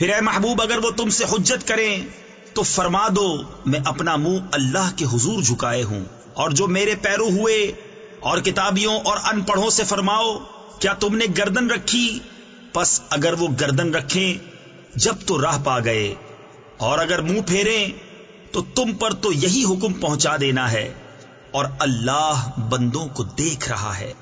پھر اے محبوب اگر وہ تم سے حجت کریں، تو فرما دو میں اپنا منہ اللہ کے حضور جھکائے ہوں۔ اور جو میرے پیرو ہوئے اور کتابیوں اور ان پڑھوں سے فرماؤ، کیا تم نے گردن رکھی؟ پس اگر وہ گردن رکھیں، جب تو راہ پا گئے۔ اور اگر منہ پھیریں، تو تم پر تو یہی حکم پہنچا دینا ہے۔ اور اللہ بندوں کو دیکھ رہا ہے۔